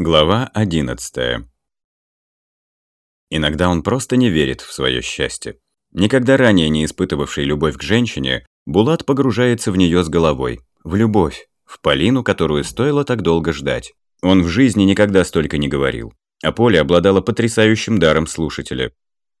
Глава 11 Иногда он просто не верит в свое счастье. Никогда ранее не испытывавший любовь к женщине, Булат погружается в нее с головой. В любовь. В Полину, которую стоило так долго ждать. Он в жизни никогда столько не говорил. А Поля обладала потрясающим даром слушателя.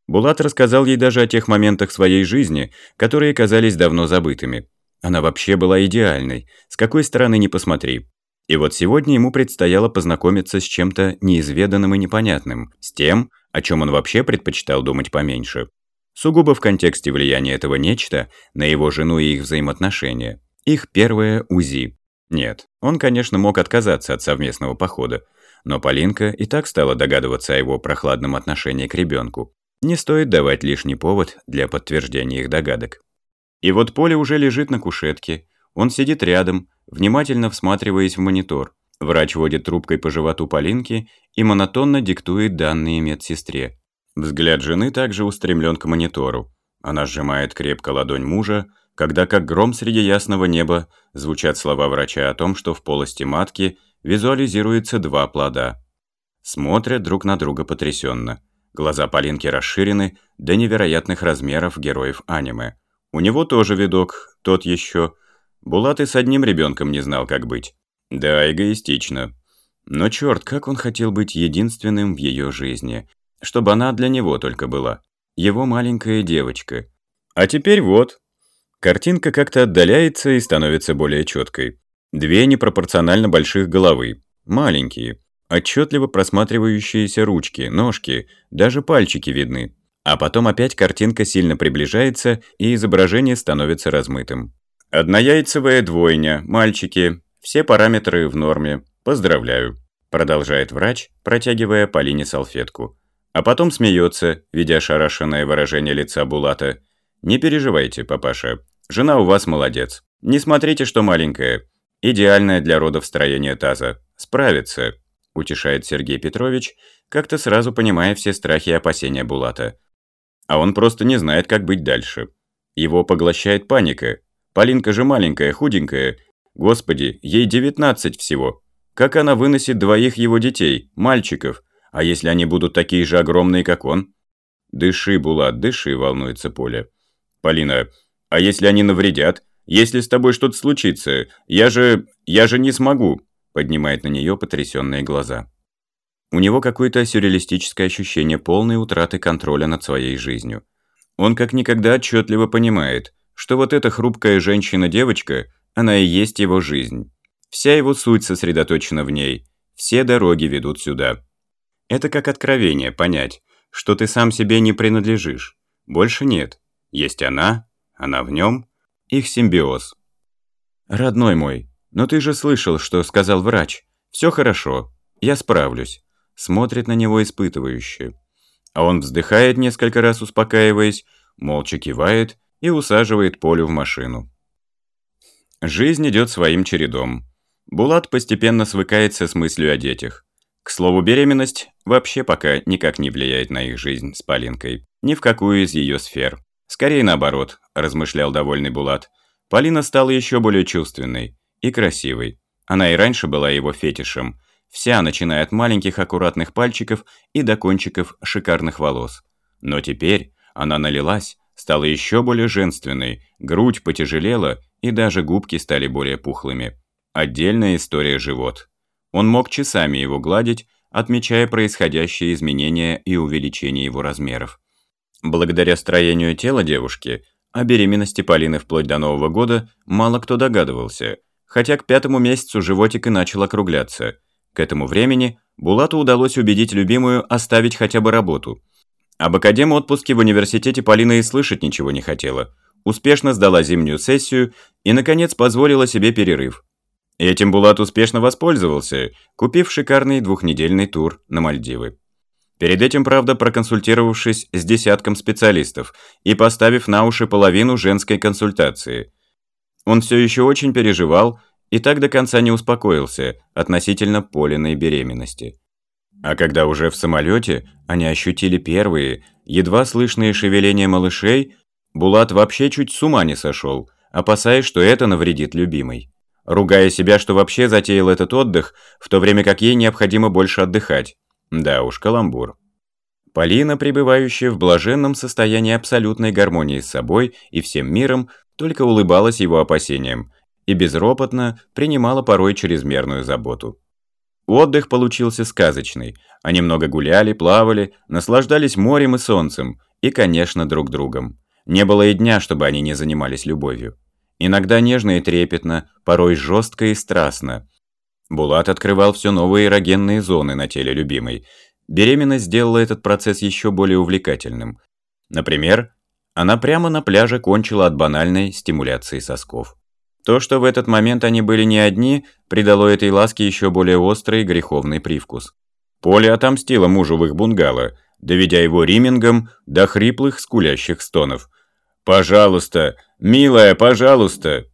Булат рассказал ей даже о тех моментах своей жизни, которые казались давно забытыми. Она вообще была идеальной, с какой стороны ни посмотри. И вот сегодня ему предстояло познакомиться с чем-то неизведанным и непонятным, с тем, о чем он вообще предпочитал думать поменьше. Сугубо в контексте влияния этого нечто на его жену и их взаимоотношения. Их первое УЗИ. Нет, он, конечно, мог отказаться от совместного похода, но Полинка и так стала догадываться о его прохладном отношении к ребенку. Не стоит давать лишний повод для подтверждения их догадок. И вот Поля уже лежит на кушетке, он сидит рядом, внимательно всматриваясь в монитор. Врач водит трубкой по животу Полинки и монотонно диктует данные медсестре. Взгляд жены также устремлен к монитору. Она сжимает крепко ладонь мужа, когда как гром среди ясного неба звучат слова врача о том, что в полости матки визуализируется два плода. Смотрят друг на друга потрясенно. Глаза Полинки расширены до невероятных размеров героев аниме. У него тоже видок, тот еще – Булат и с одним ребенком не знал, как быть. Да, эгоистично. Но черт, как он хотел быть единственным в ее жизни. Чтобы она для него только была. Его маленькая девочка. А теперь вот. Картинка как-то отдаляется и становится более четкой. Две непропорционально больших головы. Маленькие. Отчетливо просматривающиеся ручки, ножки, даже пальчики видны. А потом опять картинка сильно приближается, и изображение становится размытым. «Однояйцевая двойня, мальчики, все параметры в норме. Поздравляю», продолжает врач, протягивая Полине салфетку. А потом смеется, видя ошарашенное выражение лица Булата. «Не переживайте, папаша, жена у вас молодец. Не смотрите, что маленькая. Идеальная для родов строение таза. Справится», утешает Сергей Петрович, как-то сразу понимая все страхи и опасения Булата. А он просто не знает, как быть дальше. Его поглощает паника, Полинка же маленькая, худенькая. Господи, ей 19 всего. Как она выносит двоих его детей, мальчиков? А если они будут такие же огромные, как он? Дыши, Булат, дыши, волнуется Поля. Полина, а если они навредят? Если с тобой что-то случится? Я же... я же не смогу, поднимает на нее потрясенные глаза. У него какое-то сюрреалистическое ощущение полной утраты контроля над своей жизнью. Он как никогда отчетливо понимает, что вот эта хрупкая женщина-девочка, она и есть его жизнь. Вся его суть сосредоточена в ней, все дороги ведут сюда. Это как откровение понять, что ты сам себе не принадлежишь. Больше нет. Есть она, она в нем, их симбиоз. «Родной мой, но ты же слышал, что сказал врач. Все хорошо, я справлюсь». Смотрит на него испытывающе. А он вздыхает несколько раз, успокаиваясь, молча кивает и усаживает Полю в машину. Жизнь идет своим чередом. Булат постепенно свыкается с мыслью о детях. К слову, беременность вообще пока никак не влияет на их жизнь с Полинкой. Ни в какую из ее сфер. Скорее наоборот, размышлял довольный Булат. Полина стала еще более чувственной и красивой. Она и раньше была его фетишем. Вся, начиная от маленьких аккуратных пальчиков и до кончиков шикарных волос. Но теперь она налилась, стала еще более женственной, грудь потяжелела и даже губки стали более пухлыми. Отдельная история живот. Он мог часами его гладить, отмечая происходящие изменения и увеличение его размеров. Благодаря строению тела девушки, о беременности Полины вплоть до Нового года мало кто догадывался, хотя к пятому месяцу животик и начал округляться. К этому времени Булату удалось убедить любимую оставить хотя бы работу – об академ-отпуске в университете Полина и слышать ничего не хотела. Успешно сдала зимнюю сессию и, наконец, позволила себе перерыв. Этим Булат успешно воспользовался, купив шикарный двухнедельный тур на Мальдивы. Перед этим, правда, проконсультировавшись с десятком специалистов и поставив на уши половину женской консультации. Он все еще очень переживал и так до конца не успокоился относительно Полиной беременности. А когда уже в самолете они ощутили первые, едва слышные шевеления малышей, Булат вообще чуть с ума не сошел, опасаясь, что это навредит любимой. ругая себя, что вообще затеял этот отдых, в то время как ей необходимо больше отдыхать. Да уж, каламбур. Полина, пребывающая в блаженном состоянии абсолютной гармонии с собой и всем миром, только улыбалась его опасениям и безропотно принимала порой чрезмерную заботу. Отдых получился сказочный. Они много гуляли, плавали, наслаждались морем и солнцем, и, конечно, друг другом. Не было и дня, чтобы они не занимались любовью. Иногда нежно и трепетно, порой жестко и страстно. Булат открывал все новые эрогенные зоны на теле любимой. Беременность сделала этот процесс еще более увлекательным. Например, она прямо на пляже кончила от банальной стимуляции сосков. То, что в этот момент они были не одни, придало этой ласке еще более острый греховный привкус. Поле отомстила мужу в их бунгало, доведя его римингом до хриплых скулящих стонов. «Пожалуйста! Милая, пожалуйста!»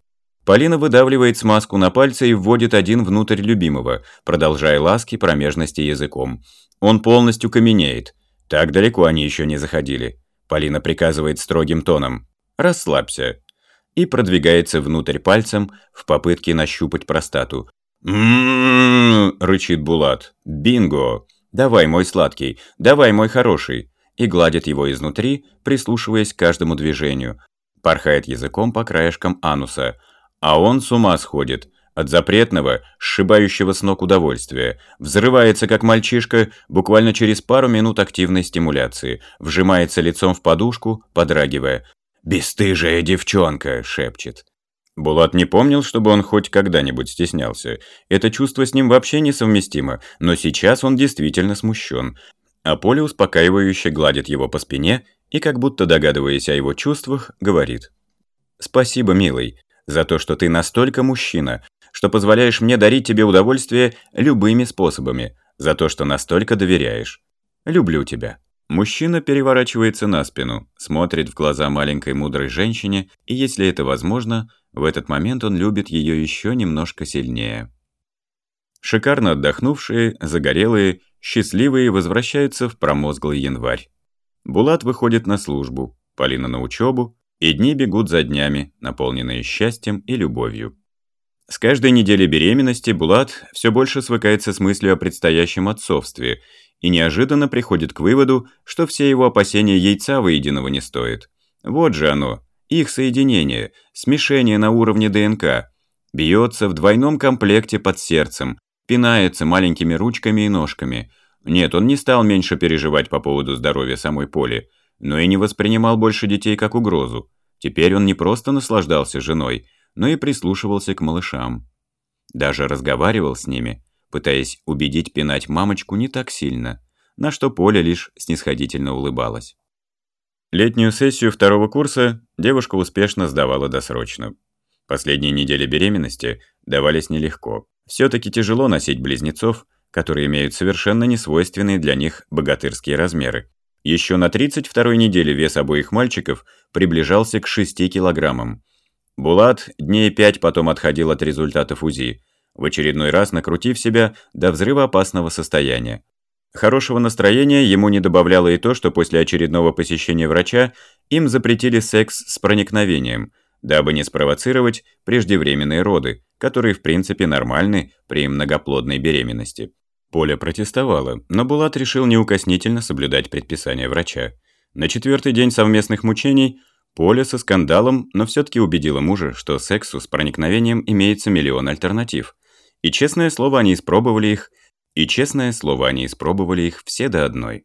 Полина выдавливает смазку на пальцы и вводит один внутрь любимого, продолжая ласки промежности языком. Он полностью каменеет. Так далеко они еще не заходили. Полина приказывает строгим тоном «Расслабься» и продвигается внутрь пальцем в попытке нащупать простату. «М-м-м!» рычит Булат. «Бинго! Давай, мой сладкий, давай, мой хороший!» и гладит его изнутри, прислушиваясь к каждому движению. Порхает языком по краешкам ануса. А он с ума сходит. От запретного, сшибающего с ног удовольствия. Взрывается, как мальчишка, буквально через пару минут активной стимуляции. Вжимается лицом в подушку, подрагивая. «Бестыжая девчонка!» – шепчет. Булат не помнил, чтобы он хоть когда-нибудь стеснялся. Это чувство с ним вообще несовместимо, но сейчас он действительно смущен. А Поле успокаивающе гладит его по спине и, как будто догадываясь о его чувствах, говорит. «Спасибо, милый, за то, что ты настолько мужчина, что позволяешь мне дарить тебе удовольствие любыми способами, за то, что настолько доверяешь. Люблю тебя». Мужчина переворачивается на спину, смотрит в глаза маленькой мудрой женщине, и если это возможно, в этот момент он любит ее еще немножко сильнее. Шикарно отдохнувшие, загорелые, счастливые возвращаются в промозглый январь. Булат выходит на службу, Полина на учебу, и дни бегут за днями, наполненные счастьем и любовью. С каждой неделей беременности Булат все больше свыкается с мыслью о предстоящем отцовстве и неожиданно приходит к выводу, что все его опасения яйца воединого не стоят. Вот же оно, их соединение, смешение на уровне ДНК, бьется в двойном комплекте под сердцем, пинается маленькими ручками и ножками. Нет, он не стал меньше переживать по поводу здоровья самой Поли, но и не воспринимал больше детей как угрозу. Теперь он не просто наслаждался женой, но и прислушивался к малышам. Даже разговаривал с ними, пытаясь убедить пинать мамочку не так сильно, на что Поля лишь снисходительно улыбалась. Летнюю сессию второго курса девушка успешно сдавала досрочно. Последние недели беременности давались нелегко. Все-таки тяжело носить близнецов, которые имеют совершенно несвойственные для них богатырские размеры. Еще на 32-й неделе вес обоих мальчиков приближался к 6 килограммам. Булат дней пять потом отходил от результатов УЗИ, в очередной раз накрутив себя до взрывоопасного состояния. Хорошего настроения ему не добавляло и то, что после очередного посещения врача им запретили секс с проникновением, дабы не спровоцировать преждевременные роды, которые в принципе нормальны при многоплодной беременности. Поля протестовала, но Булат решил неукоснительно соблюдать предписания врача. На четвертый день совместных мучений Поля со скандалом, но все-таки убедила мужа, что сексу с проникновением имеется миллион альтернатив. И честное слово, они испробовали их, и честное слово, они испробовали их все до одной.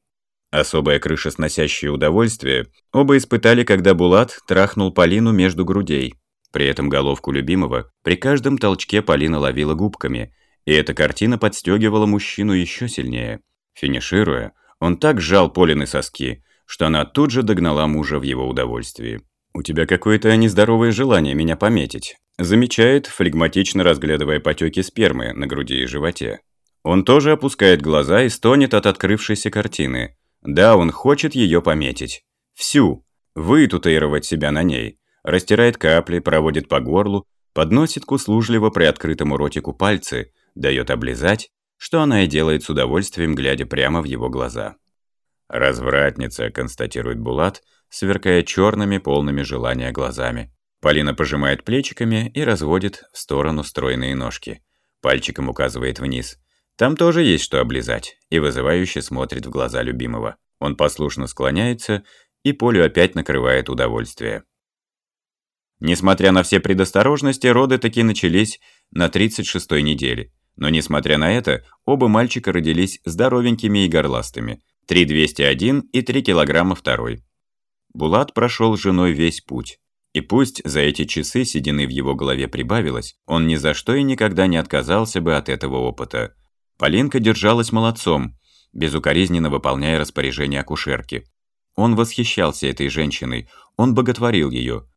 Особое крышесносящее удовольствие оба испытали, когда Булат трахнул Полину между грудей. При этом головку любимого при каждом толчке Полина ловила губками, и эта картина подстегивала мужчину еще сильнее. Финишируя, он так сжал Полины соски, что она тут же догнала мужа в его удовольствии. «У тебя какое-то нездоровое желание меня пометить», замечает, флегматично разглядывая потеки спермы на груди и животе. Он тоже опускает глаза и стонет от открывшейся картины. Да, он хочет ее пометить. Всю. Вытутаировать себя на ней. Растирает капли, проводит по горлу, подносит к услужливо приоткрытому ротику пальцы, дает облизать, что она и делает с удовольствием, глядя прямо в его глаза. «Развратница», — констатирует Булат, сверкая черными, полными желания глазами. Полина пожимает плечиками и разводит в сторону стройные ножки. Пальчиком указывает вниз. Там тоже есть что облизать, и вызывающе смотрит в глаза любимого. Он послушно склоняется, и Полю опять накрывает удовольствие. Несмотря на все предосторожности, роды таки начались на 36-й неделе. Но несмотря на это, оба мальчика родились здоровенькими и горластыми. 3201 и 3 килограмма второй. Булат прошел с женой весь путь. И пусть за эти часы седины в его голове прибавилось, он ни за что и никогда не отказался бы от этого опыта. Полинка держалась молодцом, безукоризненно выполняя распоряжения акушерки. Он восхищался этой женщиной, он боготворил ее.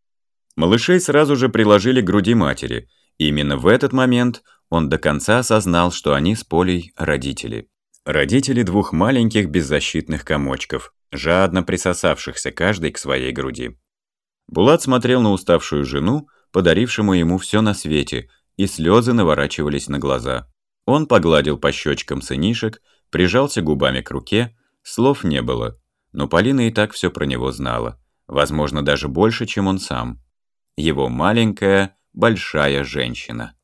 Малышей сразу же приложили к груди матери, и именно в этот момент он до конца осознал, что они с Полей родители. Родители двух маленьких беззащитных комочков, жадно присосавшихся каждый к своей груди. Булат смотрел на уставшую жену, подарившему ему все на свете, и слезы наворачивались на глаза. Он погладил по щечкам сынишек, прижался губами к руке, слов не было, но Полина и так все про него знала, возможно, даже больше, чем он сам. Его маленькая, большая женщина.